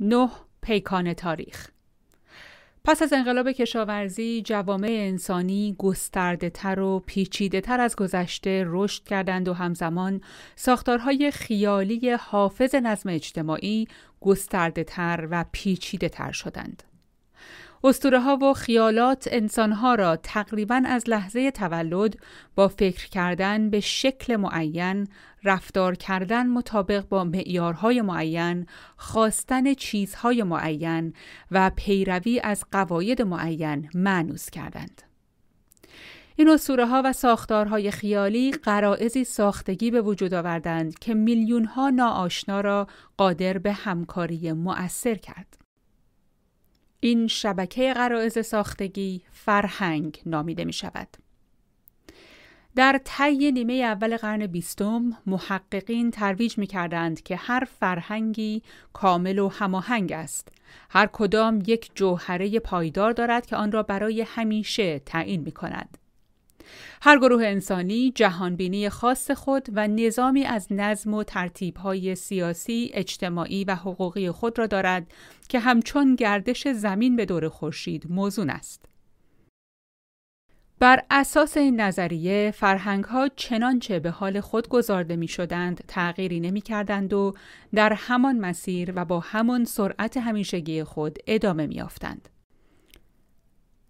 نه پیکان تاریخ پس از انقلاب کشاورزی جوامع انسانی گسترده تر و پیچیده تر از گذشته رشد کردند و همزمان ساختارهای خیالی حافظ نظم اجتماعی گسترده تر و پیچیده تر شدند. اسطوره ها و خیالات انسانها را تقریبا از لحظه تولد با فکر کردن به شکل معین، رفتار کردن مطابق با معیارهای معین، خواستن چیزهای معین و پیروی از قواید معین معنوس کردند. این اسطوره ها و ساختارهای خیالی قرائزی ساختگی به وجود آوردند که میلیون ها ناآشنا را قادر به همکاری مؤثر کرد. این شبکه قرائز ساختگی فرهنگ نامیده می شود. در طی نیمه اول قرن بیستم محققین ترویج می کردند که هر فرهنگی کامل و هماهنگ است. هر کدام یک جوهره پایدار دارد که آن را برای همیشه تعیین می کند. هر گروه انسانی جهانبینی خاص خود و نظامی از نظم و ترتیبهای سیاسی، اجتماعی و حقوقی خود را دارد که همچون گردش زمین به دور خورشید موزون است. بر اساس این نظریه فرهنگ ها چنانچه به حال خود گذارده می شدند تغییری نمی کردند و در همان مسیر و با همان سرعت همیشگی خود ادامه می آفتند.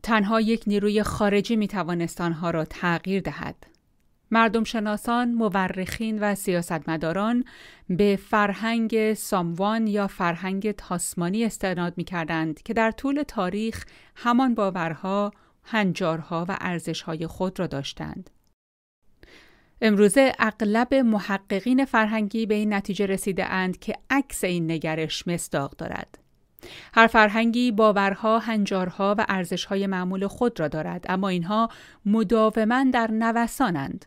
تنها یک نیروی خارجی می توانست آنها را تغییر دهد. مردم شناسان، مورخین و سیاستمداران به فرهنگ ساموان یا فرهنگ تاسمانی استناد می کردند که در طول تاریخ همان باورها، هنجارها و ارزشهای خود را داشتند. امروزه اغلب محققین فرهنگی به این نتیجه رسیده اند که عکس این نگرش مصداق دارد. هر فرهنگی باورها، هنجارها و ارزشهای معمول خود را دارد اما اینها مداوما در نوسانند.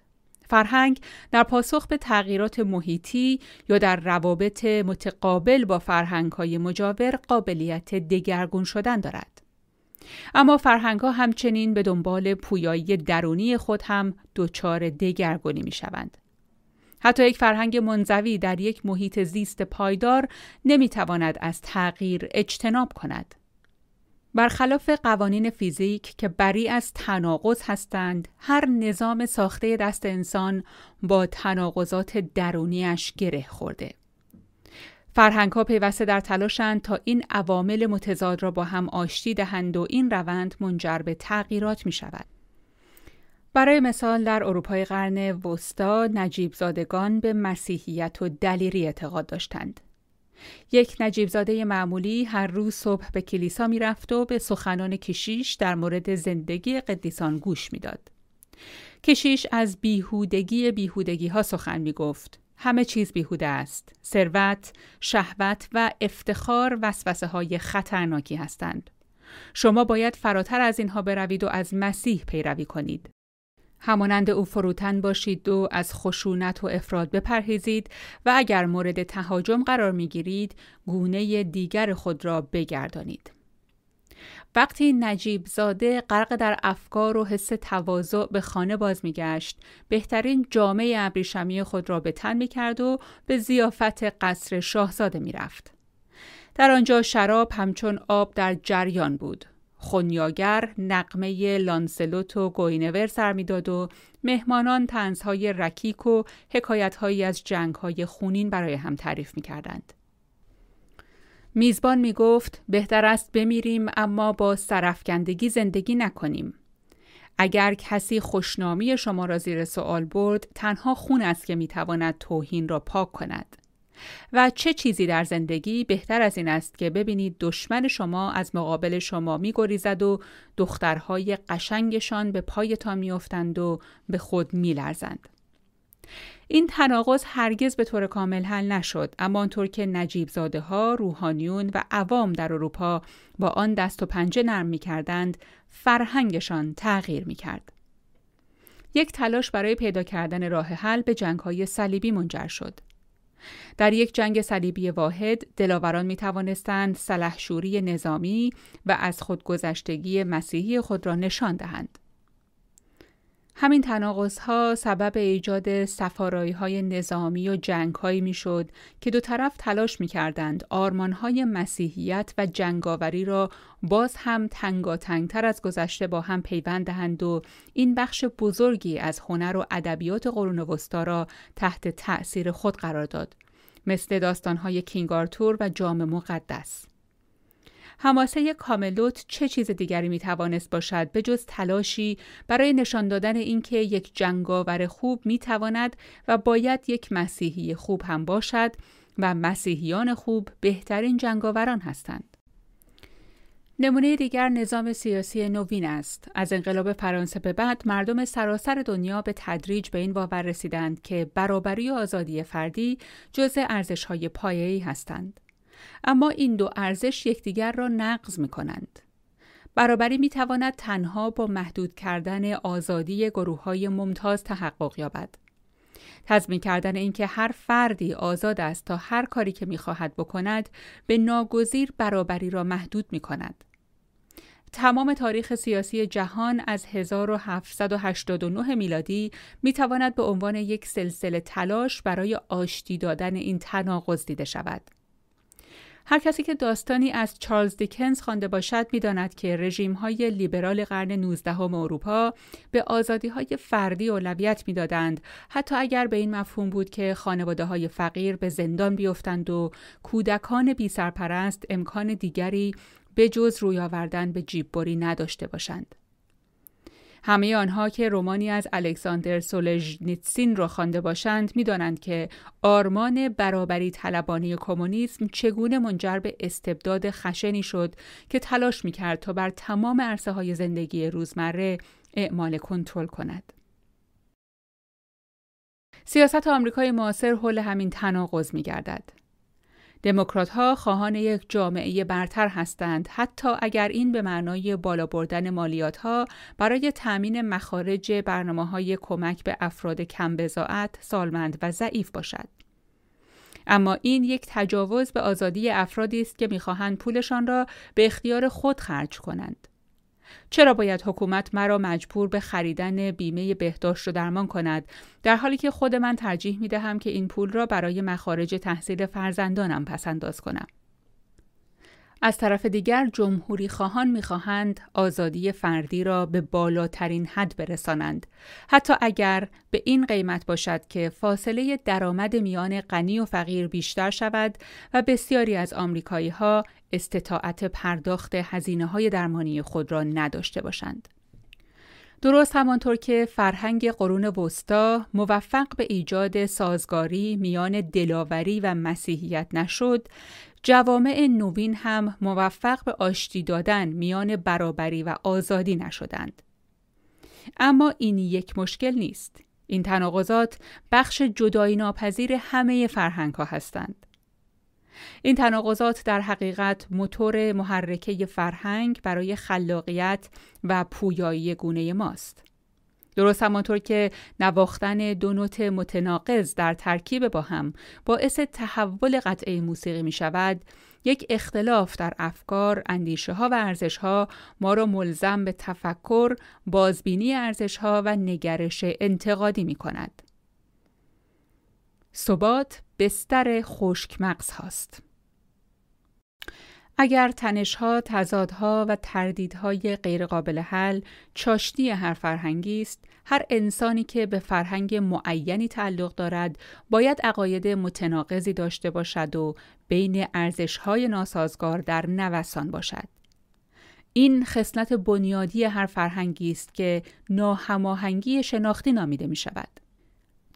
فرهنگ در پاسخ به تغییرات محیطی یا در روابط متقابل با فرهنگهای مجاور قابلیت دگرگون شدن دارد. اما فرهنگ ها همچنین به دنبال پویایی درونی خود هم دچار دگرگونی می شوند. حتی یک فرهنگ منزوی در یک محیط زیست پایدار نمی‌تواند از تغییر اجتناب کند. برخلاف قوانین فیزیک که بری از تناقض هستند، هر نظام ساخته دست انسان با تناقضات درونیش گره خورده. فرهنگ ها پیوسته در تلاشند تا این عوامل متضاد را با هم آشتی دهند و این روند منجر به تغییرات می شود. برای مثال در اروپای قرن وسطا نجیب زادگان به مسیحیت و دلیری اعتقاد داشتند. یک نجیب زاده معمولی هر روز صبح به کلیسا می رفت و به سخنان کشیش در مورد زندگی قدیسان گوش می‌داد. کشیش از بیهودگی بیهودگی ها سخن می گفت. همه چیز بیهوده است. ثروت، شهوت و افتخار وسوسه های خطرناکی هستند. شما باید فراتر از اینها بروید و از مسیح پیروی کنید. همانند او فروتن باشید و از خشونت و افراد بپرهیزید و اگر مورد تهاجم قرار می گیرید گونه دیگر خود را بگردانید. وقتی نجیب زاده غرق در افکار و حس تواضع به خانه باز میگشت بهترین جامعه ابریشمی خود را به تن می کرد و به زیافت قصر شاهزاده می رفت. در آنجا شراب همچون آب در جریان بود. خونیاگر نقمه لانسلوت و گوینور سر می‌داد و مهمانان تنزهای رکیک و حکایتهایی از جنگهای خونین برای هم تعریف می‌کردند. میزبان می گفت بهتر است بمیریم اما با سرفکندگی زندگی نکنیم. اگر کسی خوشنامی شما را زیر سوال برد تنها خون است که می‌تواند توهین را پاک کند. و چه چیزی در زندگی بهتر از این است که ببینید دشمن شما از مقابل شما میگریزد و دخترهای قشنگشان به پایتان میافتند و به خود میلرزند این تناقض هرگز به طور کامل حل نشد اما آنطور که نجیب زاده ها، روحانیون و عوام در اروپا با آن دست و پنجه نرم می کردند، فرهنگشان تغییر می کرد. یک تلاش برای پیدا کردن راه حل به جنگ های صلیبی منجر شد. در یک جنگ صلیبی واحد دلاوران می توانستند سلحشوری نظامی و از خودگذشتگی مسیحی خود را نشان دهند. همین تناقض ها سبب ایجاد سفارایی های نظامی و جنگ هایی می شد که دو طرف تلاش می کردند آرمان های مسیحیت و جنگاوری را باز هم تنگاتنگتر از گذشته با هم پیوند دهند و این بخش بزرگی از هنر و ادبیات قرون وسطا را تحت تأثیر خود قرار داد مثل داستان های کینگارتور و جام مقدس. حماسه کاملوت چه چیز دیگری می توانست باشد به جز تلاشی برای نشان دادن اینکه یک جنگاور خوب می تواند و باید یک مسیحی خوب هم باشد و مسیحیان خوب بهترین جنگاوران هستند. نمونه دیگر نظام سیاسی نوین است. از انقلاب فرانسه به بعد مردم سراسر دنیا به تدریج به این باور رسیدند که برابری و آزادی فردی جزء ارزش‌های پایه‌ای هستند. اما این دو ارزش یکدیگر را نقض می کنند. برابری می تواند تنها با محدود کردن آزادی گروه های ممتاز تحقق یابد. تضمین کردن اینکه هر فردی آزاد است تا هر کاری که می خواهد بکند به ناگزیر برابری را محدود می کند. تمام تاریخ سیاسی جهان از 1789 میلادی می تواند به عنوان یک سلسله تلاش برای آشتی دادن این تناقض دیده شود. هر کسی که داستانی از چارلز دیکنز خوانده باشد می‌داند که رژیم های لیبرال قرن 19 اروپا به آزادی های فردی اولویت می‌دادند حتی اگر به این مفهوم بود که خانواده های فقیر به زندان بیفتند و کودکان بی سرپرست امکان دیگری به جز روی آوردن به جیببری نداشته باشند. همه آنها که رومانی از الکساندر سولژنیتسین را خوانده باشند می‌دانند که آرمان برابری طلبانی کمونیسم چگونه منجر به استبداد خشنی شد که تلاش می‌کرد تا بر تمام عرصه های زندگی روزمره اعمال کنترل کند. سیاست آمریکای معاصر حول همین تناقض می گردد. دموکرات ها خواهان یک جامعه برتر هستند حتی اگر این به معنای بالا بردن مالیات ها برای تأمین مخارج برنامه های کمک به افراد کم بزاعت، سالمند و ضعیف باشد. اما این یک تجاوز به آزادی افرادی است که می‌خواهند پولشان را به اختیار خود خرج کنند. چرا باید حکومت مرا مجبور به خریدن بیمه بهداشت و درمان کند؟ در حالی که خود من ترجیح می دهم که این پول را برای مخارج تحصیل فرزندانم پسنداز کنم. از طرف دیگر جمهوری خواهان می‌خواهند آزادی فردی را به بالاترین حد برسانند. حتی اگر به این قیمت باشد که فاصله درآمد میان غنی و فقیر بیشتر شود و بسیاری از آمریکایی ها استطاعت پرداخت هزینه های درمانی خود را نداشته باشند. درست همانطور که فرهنگ قرون وسطا موفق به ایجاد سازگاری میان دلاوری و مسیحیت نشد، جوامع نوین هم موفق به آشتی دادن میان برابری و آزادی نشدند. اما این یک مشکل نیست. این تناقضات بخش جدایی ناپذیر همه فرهنگ ها هستند. این تناقضات در حقیقت موتور محرکه فرهنگ برای خلاقیت و پویایی گونه ماست. درست همانطور که نواختن دو نوت متناقض در ترکیب با هم باعث تحول قطعه موسیقی می شود، یک اختلاف در افکار، اندیشه ها و ارزش ها ما را ملزم به تفکر، بازبینی ارزش ها و نگرش انتقادی می کند. ثبات بستر خشک مغز هاست. اگر تنشها، تضادها و تردیدهای غیرقابل حل چاشتی هر فرهنگی است، هر انسانی که به فرهنگ معینی تعلق دارد باید عقاید متناقضی داشته باشد و بین ارزشهای ناسازگار در نوسان باشد. این خصلت بنیادی هر فرهنگی است که ناهماهنگی شناختی نامیده می شود.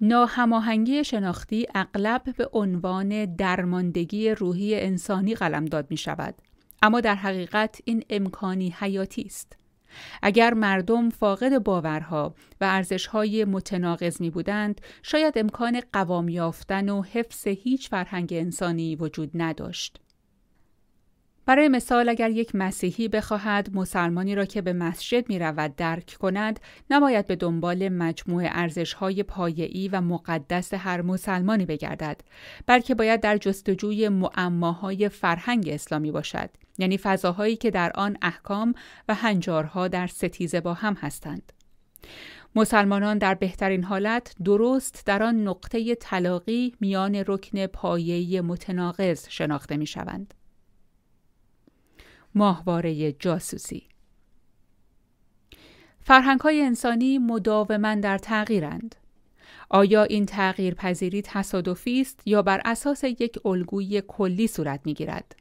ناهماهنگی شناختی اغلب به عنوان درماندگی روحی انسانی قلمداد می شود. اما در حقیقت این امکانی حیاتی است. اگر مردم فاقد باورها و ارزشهای متناقض می بودند شاید امکان قوام یافتن و حفظ هیچ فرهنگ انسانی وجود نداشت. برای مثال اگر یک مسیحی بخواهد مسلمانی را که به مسجد می رود درک کند نباید به دنبال مجموع ارزشهای پایه‌ای و مقدس هر مسلمانی بگردد بلکه باید در جستجوی معماهای فرهنگ اسلامی باشد یعنی فضاهایی که در آن احکام و هنجارها در ستیزه با هم هستند مسلمانان در بهترین حالت درست در آن نقطه تلاقی میان رکن پایه‌ای متناقض شناخته می شوند. ماهواره جاسوسی فرهنگ های انسانی مداوما در تغییرند. آیا این تغییر پذیری تصادفی است یا بر اساس یک الگوی کلی صورت می گیرد؟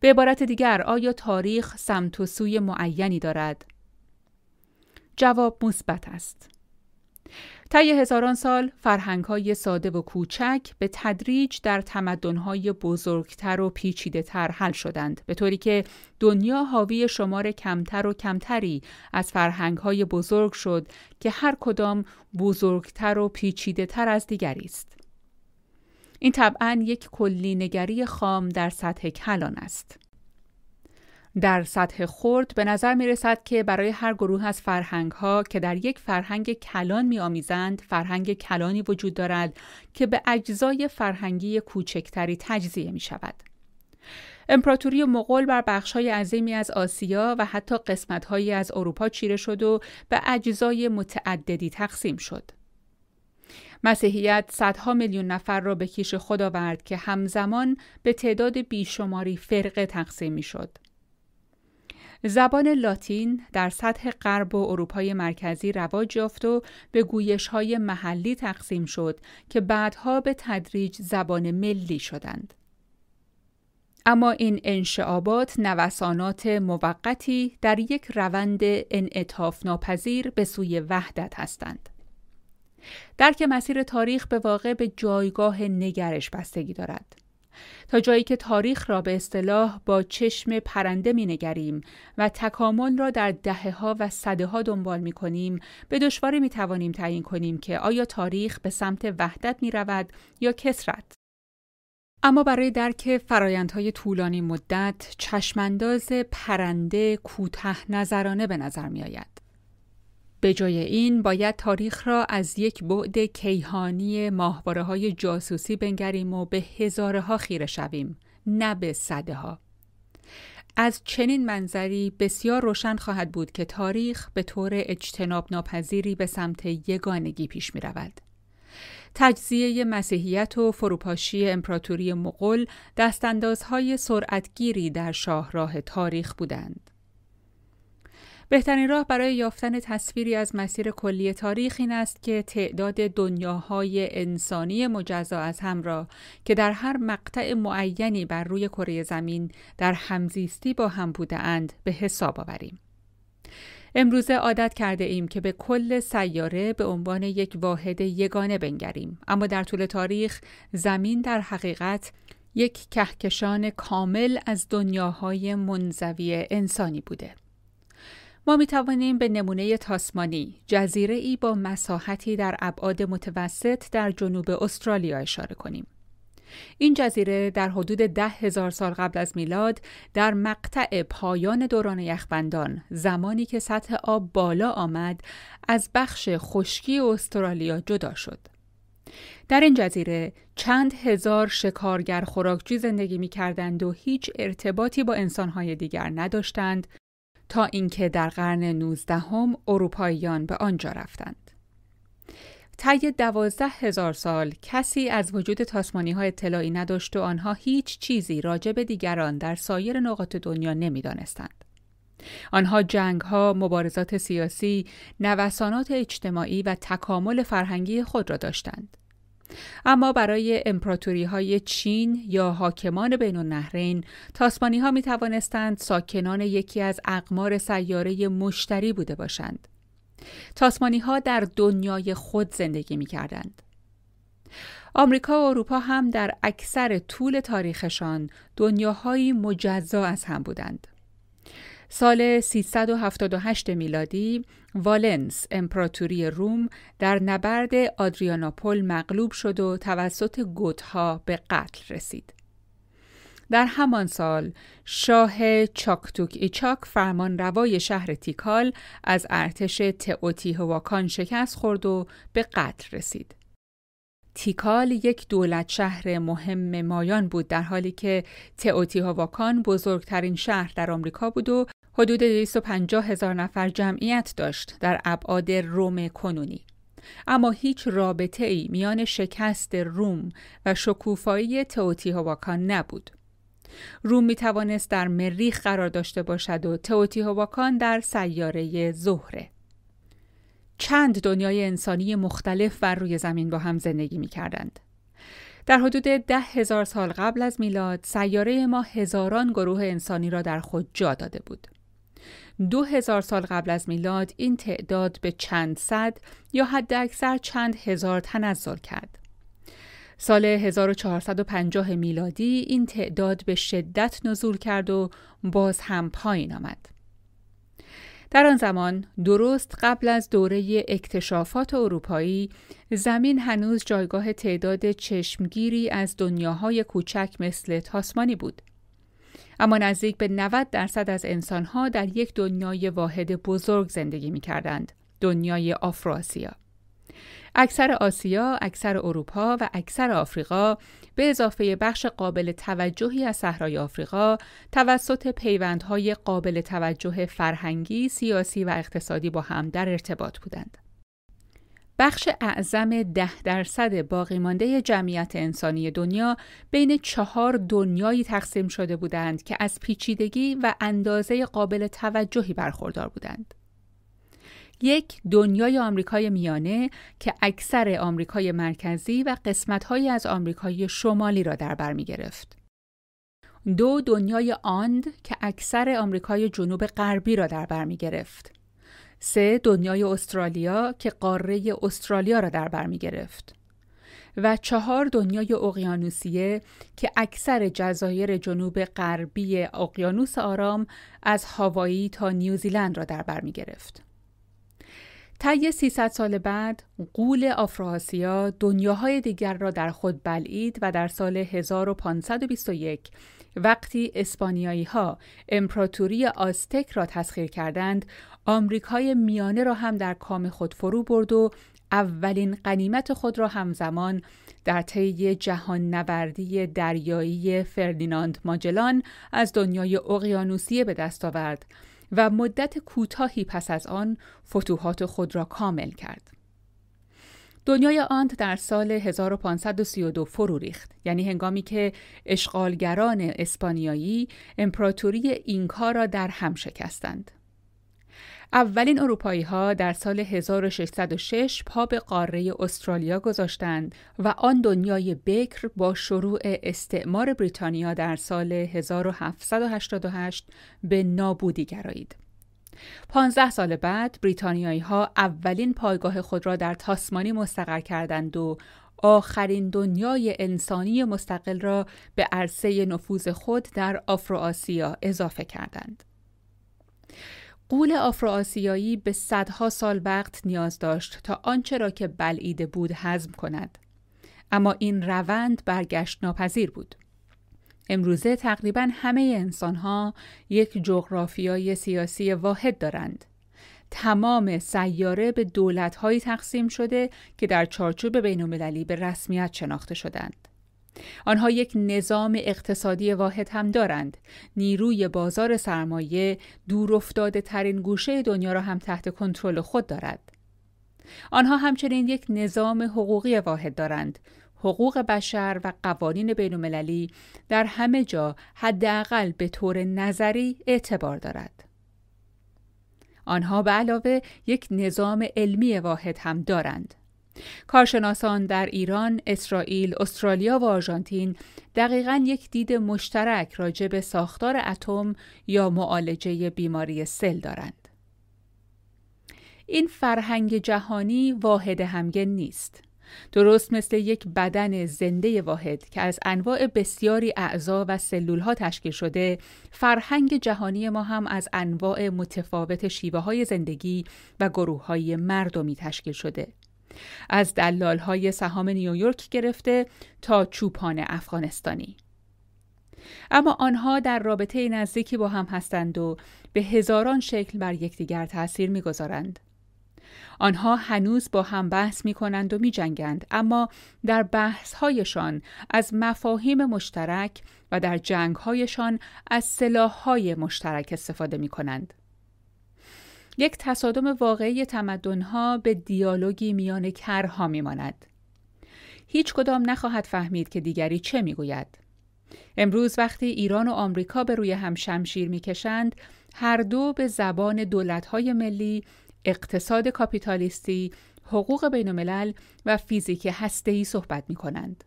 به عبارت دیگر آیا تاریخ سمت و سوی معینی دارد؟ جواب مثبت است. طی هزاران سال های ساده و کوچک به تدریج در های بزرگتر و پیچیده تر حل شدند به طوری که دنیا حاوی شمار کمتر و کمتری از های بزرگ شد که هر کدام بزرگتر و پیچیده تر از دیگری است. این طبعا یک کلی نگری خام در سطح کلان است. در سطح خرد به نظر می رسد که برای هر گروه از فرهنگ ها که در یک فرهنگ کلان می آمیزند فرهنگ کلانی وجود دارد که به اجزای فرهنگی کوچکتری تجزیه می شود. امپراتوری مغول بر بخشهای عظیمی از آسیا و حتی قسمتهایی از اروپا چیره شد و به اجزای متعددی تقسیم شد. مسیحیت صدها میلیون نفر را به کیش خود آورد که همزمان به تعداد بیشماری فرقه تقسیم می شد. زبان لاتین در سطح غرب و اروپای مرکزی رواج یافت و به گویش های محلی تقسیم شد که بعدها به تدریج زبان ملی شدند. اما این انشعابات نوسانات موقتی در یک روند انعطاف ناپذیر به سوی وحدت هستند. درک مسیر تاریخ به واقع به جایگاه نگرش بستگی دارد. تا جایی که تاریخ را به اصطلاح با چشم پرنده می نگریم و تکامل را در دهه ها و صده ها دنبال می کنیم به دشواری می توانیم تعیین کنیم که آیا تاریخ به سمت وحدت می رود یا کسرت. اما برای درک فرایندهای طولانی مدت چشمانداز پرنده کوته نظرانه به نظر می آید. به جای این باید تاریخ را از یک بعد کیهانی ماهواره های جاسوسی بنگریم و به هزاره ها خیره شویم نه به صده ها. از چنین منظری بسیار روشن خواهد بود که تاریخ به طور اجتناب ناپذیری به سمت یگانگی پیش می رود. تجزیه مسیحیت و فروپاشی امپراتوری مغول دستاندازهای سرعتگیری در شاهراه تاریخ بودند. بهترین راه برای یافتن تصویری از مسیر کلی تاریخ این است که تعداد دنیاهای انسانی مجزا از هم را که در هر مقطع معینی بر روی کره زمین در همزیستی با هم بوده اند به حساب آوریم. امروزه عادت کرده ایم که به کل سیاره به عنوان یک واحد یگانه بنگریم اما در طول تاریخ زمین در حقیقت یک کهکشان کامل از دنیاهای منزوی انسانی بوده. ما می توانیم به نمونه تاسمانی جزیره ای با مساحتی در ابعاد متوسط در جنوب استرالیا اشاره کنیم. این جزیره در حدود ده هزار سال قبل از میلاد در مقطع پایان دوران یخبندان زمانی که سطح آب بالا آمد از بخش خشکی استرالیا جدا شد. در این جزیره چند هزار شکارگر خوراکجوی زندگی می کردند و هیچ ارتباطی با انسانهای دیگر نداشتند تا اینکه در قرن نوزدهم اروپاییان به آنجا رفتند. طی دوازده هزار سال کسی از وجود تاسمانی ها اطلاعی نداشت و آنها هیچ چیزی راجع به دیگران در سایر نقاط دنیا نمی‌دانستند. آنها جنگ ها، مبارزات سیاسی، نوسانات اجتماعی و تکامل فرهنگی خود را داشتند. اما برای امپراتوری های چین یا حاکمان بین النهرین تاسمانی ها می توانستند ساکنان یکی از اقمار سیاره مشتری بوده باشند. تاسمانی ها در دنیای خود زندگی می کردند. آمریکا و اروپا هم در اکثر طول تاریخشان دنیاهایی مجزا از هم بودند. سال 378 میلادی والنس امپراتوری روم در نبرد آدریاناپول مغلوب شد و توسط گوتها به قتل رسید. در همان سال شاه چاکتوک ایچاک فرمان روای شهر تیکال از ارتش تئوتیهواکان شکست خورد و به قتل رسید. تیکال یک دولت شهر مهم مایان بود در حالی که تئوتیهاواکان بزرگترین شهر در آمریکا بود و حدود 250 هزار نفر جمعیت داشت در ابعاد روم کنونی. اما هیچ رابطه ای میان شکست روم و شکوفایی تئوتیهاواکان نبود. روم می توانست در مریخ قرار داشته باشد و تئوتیهاواکان در سیاره زهره. چند دنیای انسانی مختلف بر روی زمین با هم زندگی می کردند. در حدود ده هزار سال قبل از میلاد سیاره ما هزاران گروه انسانی را در خود جا داده بود. دو هزار سال قبل از میلاد این تعداد به چند صد یا حد اکثر چند هزار تنزل کرد. سال 1450 میلادی این تعداد به شدت نزول کرد و باز هم پایین آمد. در آن زمان درست قبل از دوره اکتشافات اروپایی زمین هنوز جایگاه تعداد چشمگیری از دنیاهای کوچک مثل تاسمانی بود. اما نزدیک به 90 درصد از انسانها در یک دنیای واحد بزرگ زندگی می کردند. دنیای آفراسیا. اکثر آسیا، اکثر اروپا و اکثر آفریقا به اضافه بخش قابل توجهی از صحرای آفریقا توسط پیوندهای قابل توجه فرهنگی، سیاسی و اقتصادی با هم در ارتباط بودند. بخش اعظم ده درصد باقی مانده جمعیت انسانی دنیا بین چهار دنیایی تقسیم شده بودند که از پیچیدگی و اندازه قابل توجهی برخوردار بودند. یک دنیای آمریکای میانه که اکثر آمریکای مرکزی و قسمتهایی از آمریکای شمالی را در بر می گرفت. دو دنیای آند که اکثر آمریکای جنوب غربی را در بر می گرفت. سه دنیای استرالیا که قاره استرالیا را در بر می گرفت. و چهار دنیای اقیانوسیه که اکثر جزایر جنوب غربی اقیانوس آرام از هاوایی تا نیوزیلند را در بر می گرفت. طی 300 سال بعد قول آفراسیا دنیاهای دیگر را در خود بلعید و در سال 1521 وقتی اسپانیایی ها امپراتوری آستک را تسخیر کردند آمریکای میانه را هم در کام خود فرو برد و اولین قنیمت خود را همزمان در طی جهان نوردی دریایی فردیناند ماجلان از دنیای اقیانوسیه به دست آورد. و مدت کوتاهی پس از آن فتوحات خود را کامل کرد. دنیای آنت در سال 1532 فرو ریخت یعنی هنگامی که اشغالگران اسپانیایی امپراتوری اینکا را در هم شکستند. اولین اروپایی ها در سال 1606 پا به قاره استرالیا گذاشتند و آن دنیای بکر با شروع استعمار بریتانیا در سال 1788 به نابودی گرایید. پانزده سال بعد بریتانیایی ها اولین پایگاه خود را در تاسمانی مستقر کردند و آخرین دنیای انسانی مستقل را به عرصه نفوذ خود در آفرو اضافه کردند. قول آفرو به صدها سال وقت نیاز داشت تا آنچه را که بلعیده بود حزم کند. اما این روند برگشت ناپذیر بود. امروزه تقریبا همه انسانها یک جغرافیای سیاسی واحد دارند. تمام سیاره به دولتهایی تقسیم شده که در چارچوب بین به رسمیت شناخته شدند. آنها یک نظام اقتصادی واحد هم دارند. نیروی بازار سرمایه دور افتاده ترین گوشه دنیا را هم تحت کنترل خود دارد. آنها همچنین یک نظام حقوقی واحد دارند. حقوق بشر و قوانین بین در همه جا حداقل به طور نظری اعتبار دارد. آنها به علاوه یک نظام علمی واحد هم دارند. کارشناسان در ایران، اسرائیل، استرالیا و آرژانتین دقیقا یک دید مشترک راجع به ساختار اتم یا معالجه بیماری سل دارند. این فرهنگ جهانی واحد همگن نیست. درست مثل یک بدن زنده واحد که از انواع بسیاری اعضا و سلول ها تشکیل شده، فرهنگ جهانی ما هم از انواع متفاوت شیوه های زندگی و گروه های مردمی تشکیل شده. از دلال های سهام نیویورک گرفته تا چوپان افغانستانی. اما آنها در رابطه نزدیکی با هم هستند و به هزاران شکل بر یکدیگر تأثیر می‌گذارند. آنها هنوز با هم بحث می کنند و می جنگند اما در بحث هایشان از مفاهیم مشترک و در جنگ هایشان از سلاح های مشترک استفاده می کنند. یک تصادم واقعی تمدن ها به دیالوگی میان کرها می ماند. هیچ کدام نخواهد فهمید که دیگری چه می گوید. امروز وقتی ایران و آمریکا به روی هم شمشیر می‌کشند هر دو به زبان دولت‌های ملی اقتصاد کاپیتالیستی، حقوق بین الملل و فیزیک هسته‌ای صحبت می کنند.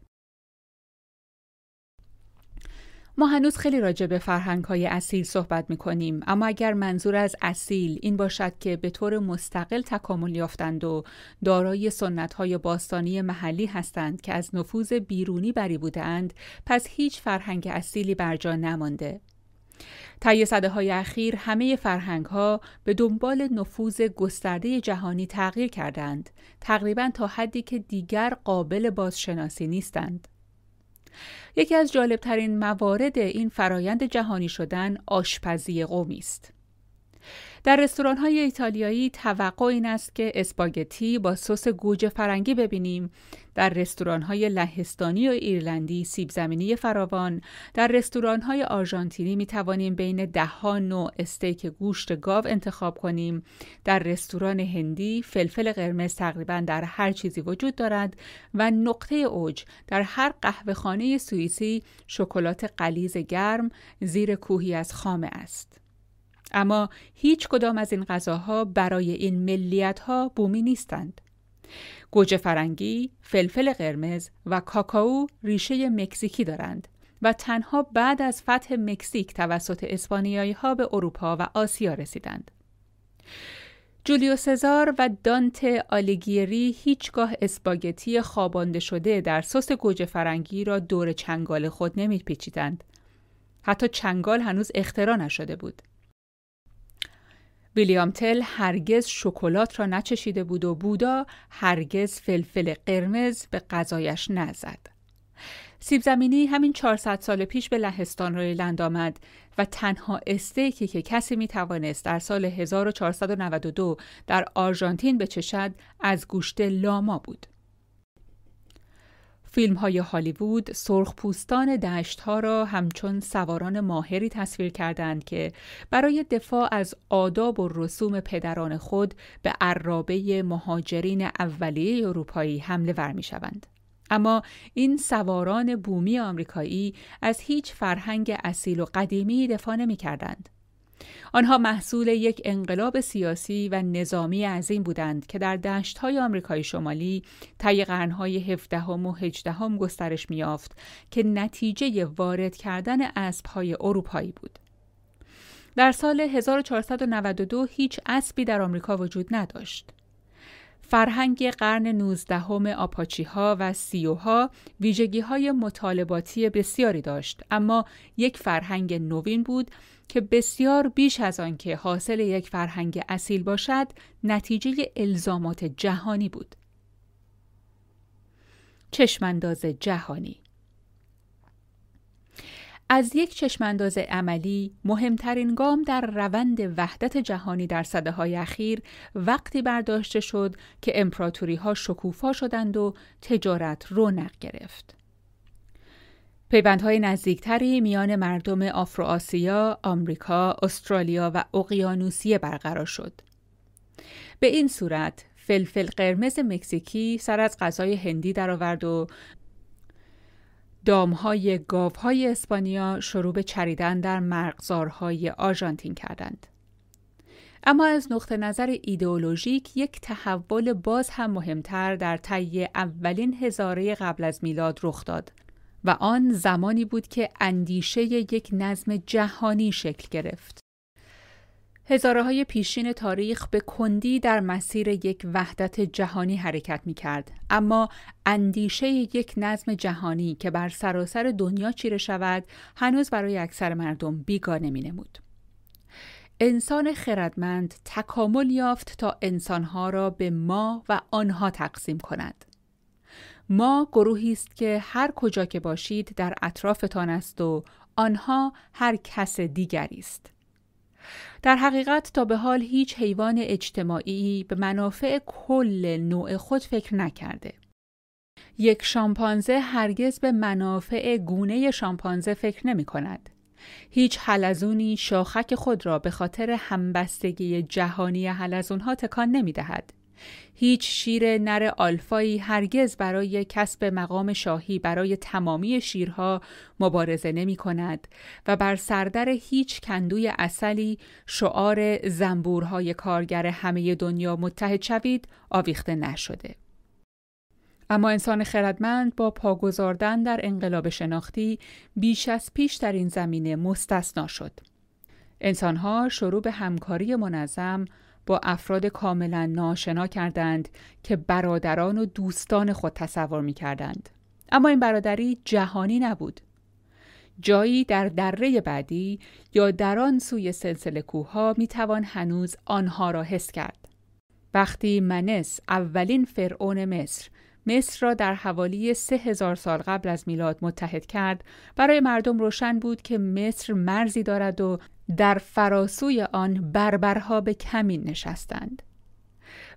ما هنوز خیلی راجع به فرهنگ های اصیل صحبت می کنیم اما اگر منظور از اصیل این باشد که به طور مستقل تکامل یافتند و دارای سنت های باستانی محلی هستند که از نفوذ بیرونی بری بودند پس هیچ فرهنگ اصیلی بر جا نمانده. طی صده های اخیر همه فرهنگ ها به دنبال نفوذ گسترده جهانی تغییر کردند تقریبا تا حدی که دیگر قابل بازشناسی نیستند. یکی از جالبترین موارد این فرایند جهانی شدن آشپزی قومی است. در رستوران های ایتالیایی توقع این است که اسپاگتی با سس گوجه فرنگی ببینیم. در رستوران های لهستانی و ایرلندی سیب زمینی فراوان. در رستوران های آرژانتینی می توانیم بین دهها نوع استیک گوشت گاو انتخاب کنیم. در رستوران هندی فلفل قرمز تقریبا در هر چیزی وجود دارد و نقطه اوج در هر قهوه خانه سوئیسی شکلات قلیز گرم زیر کوهی از خامه است. اما هیچ کدام از این غذاها برای این ملیت ها بومی نیستند. گوجه فرنگی، فلفل قرمز و کاکائو ریشه مکزیکی دارند و تنها بعد از فتح مکزیک توسط اسپانیایی ها به اروپا و آسیا رسیدند. جولیو سزار و دانت آلیگیری هیچگاه اسپاگتی خوابانده شده در سس گوجه فرنگی را دور چنگال خود نمیپیچیدند. حتی چنگال هنوز اختراع نشده بود. ویلیام تل هرگز شکلات را نچشیده بود و بودا هرگز فلفل قرمز به غذایش نزد. سیب زمینی همین 400 سال پیش به لهستان ریلند آمد و تنها استیکی که کسی می توانست در سال 1492 در آرژانتین بچشد از گوشت لاما بود. فیلم های هالیوود سرخپوستان دشت ها را همچون سواران ماهری تصویر کردند که برای دفاع از آداب و رسوم پدران خود به عرابه مهاجرین اولیه اروپایی حمله ور می شوند. اما این سواران بومی آمریکایی از هیچ فرهنگ اصیل و قدیمی دفاع نمی کردند. آنها محصول یک انقلاب سیاسی و نظامی عظیم بودند که در دشتهای آمریکای شمالی طی قرنهای 17 و 18 گسترش میافت که نتیجه وارد کردن اسبهای اروپایی بود. در سال 1492 هیچ اسبی در آمریکا وجود نداشت. فرهنگ قرن 19 آپاچی ها و سیوها ویژگی های مطالباتی بسیاری داشت اما یک فرهنگ نوین بود که بسیار بیش از آنکه حاصل یک فرهنگ اصیل باشد نتیجه الزامات جهانی بود. چشمانداز جهانی از یک چشمانداز عملی مهمترین گام در روند وحدت جهانی در صده های اخیر وقتی برداشته شد که امپراتوری ها شکوفا شدند و تجارت رونق گرفت. پیوندهای نزدیکتری میان مردم آفرو-آسیا، آمریکا، استرالیا و اقیانوسیه برقرار شد. به این صورت فلفل قرمز مکزیکی سر از غذای هندی درآورد و دامهای گاوهای اسپانیا شروع به چریدن در مرغزارهای آرژانتین کردند. اما از نقطه نظر ایدئولوژیک یک تحول باز هم مهمتر در طی اولین هزاره قبل از میلاد رخ داد و آن زمانی بود که اندیشه یک نظم جهانی شکل گرفت. هزاره های پیشین تاریخ به کندی در مسیر یک وحدت جهانی حرکت می کرد. اما اندیشه یک نظم جهانی که بر سراسر دنیا چیره شود هنوز برای اکثر مردم بیگانه می نمود. انسان خردمند تکامل یافت تا انسانها را به ما و آنها تقسیم کند. ما گروهی است که هر کجا که باشید در اطرافتان است و آنها هر کس دیگری است. در حقیقت تا به حال هیچ حیوان اجتماعی به منافع کل نوع خود فکر نکرده. یک شامپانزه هرگز به منافع گونه شامپانزه فکر نمی کند. هیچ حلزونی شاخک خود را به خاطر همبستگی جهانی حلزونها تکان نمی دهد. هیچ شیر نر آلفایی هرگز برای کسب مقام شاهی برای تمامی شیرها مبارزه نمی کند و بر سردر هیچ کندوی اصلی شعار زنبورهای کارگر همه دنیا متحد شوید آویخته نشده. اما انسان خردمند با پاگذاردن در انقلاب شناختی بیش از پیش در این زمینه مستثنا شد. انسانها شروع به همکاری منظم با افراد کاملا ناشنا کردند که برادران و دوستان خود تصور می کردند. اما این برادری جهانی نبود. جایی در دره بعدی یا در آن سوی سلسله کوه می توان هنوز آنها را حس کرد. وقتی منس اولین فرعون مصر مصر را در حوالی سه هزار سال قبل از میلاد متحد کرد برای مردم روشن بود که مصر مرزی دارد و در فراسوی آن بربرها به کمین نشستند.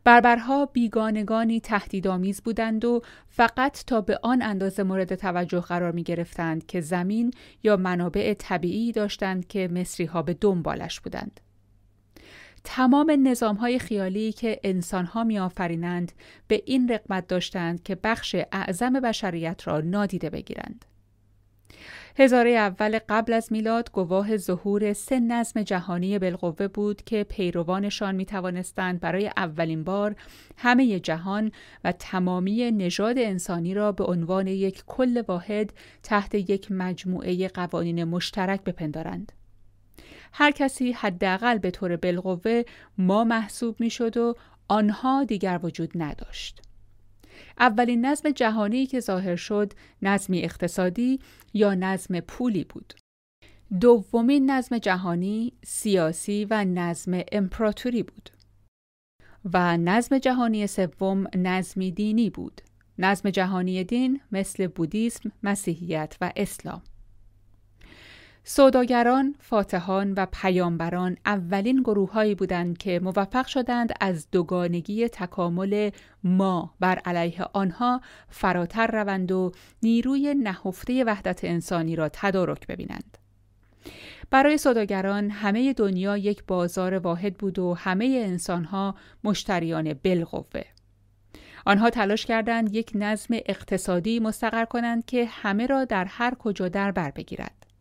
بربرها بیگانگانی تهدیدآمیز بودند و فقط تا به آن اندازه مورد توجه قرار می گرفتند که زمین یا منابع طبیعی داشتند که مصری ها به دنبالش بودند. تمام نظام های خیالی که انسان ها می آفرینند به این رقمت داشتند که بخش اعظم بشریت را نادیده بگیرند. هزاره اول قبل از میلاد گواه ظهور سه نظم جهانی بالقوه بود که پیروانشان می توانستند برای اولین بار همه جهان و تمامی نژاد انسانی را به عنوان یک کل واحد تحت یک مجموعه قوانین مشترک بپندارند. هر کسی حداقل به طور بالقوه ما محسوب می‌شد و آنها دیگر وجود نداشت. اولین نظم جهانی که ظاهر شد نظمی اقتصادی یا نظم پولی بود. دومین نظم جهانی سیاسی و نظم امپراتوری بود. و نظم جهانی سوم نظمی دینی بود. نظم جهانی دین مثل بودیسم، مسیحیت و اسلام. سوداگران، فاتحان و پیامبران اولین گروههایی بودند که موفق شدند از دوگانگی تکامل ما بر علیه آنها فراتر روند و نیروی نهفته وحدت انسانی را تدارک ببینند. برای سوداگران همه دنیا یک بازار واحد بود و همه انسانها مشتریان بالقوه. آنها تلاش کردند یک نظم اقتصادی مستقر کنند که همه را در هر کجا در بر بگیرد.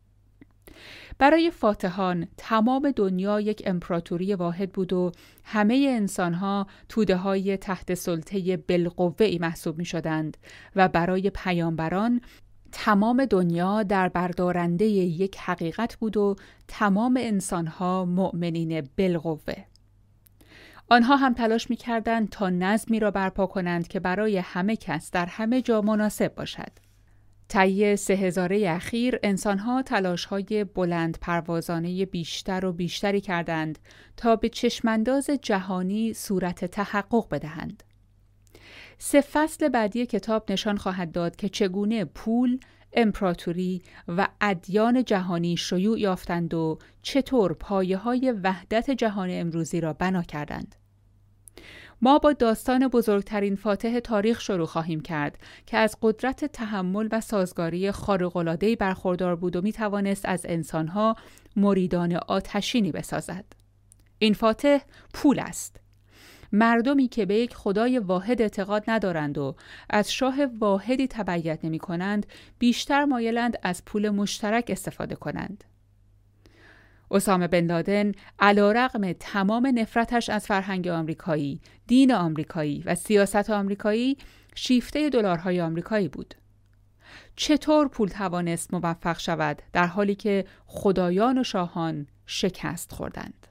برای فاتحان تمام دنیا یک امپراتوری واحد بود و همه انسانها توده های تحت سلطه بالقوه ای محسوب می شدند و برای پیامبران تمام دنیا در بردارنده یک حقیقت بود و تمام انسانها مؤمنین بالقوه آنها هم تلاش می کردند تا نظمی را برپا کنند که برای همه کس در همه جا مناسب باشد. طی سه هزاره اخیر انسانها تلاش های بلند پروازانه بیشتر و بیشتری کردند تا به چشمانداز جهانی صورت تحقق بدهند. سه فصل بعدی کتاب نشان خواهد داد که چگونه پول، امپراتوری و ادیان جهانی شیوع یافتند و چطور پایه های وحدت جهان امروزی را بنا کردند. ما با داستان بزرگترین فاتح تاریخ شروع خواهیم کرد که از قدرت تحمل و سازگاری خارق‌العاده‌ای برخوردار بود و می توانست از انسانها مریدان آتشینی بسازد. این فاتح پول است. مردمی که به یک خدای واحد اعتقاد ندارند و از شاه واحدی تبعیت نمی کنند بیشتر مایلند از پول مشترک استفاده کنند. اسامه بن لادن علا رقم تمام نفرتش از فرهنگ آمریکایی، دین آمریکایی و سیاست آمریکایی شیفته دلارهای آمریکایی بود. چطور پول توانست موفق شود در حالی که خدایان و شاهان شکست خوردند؟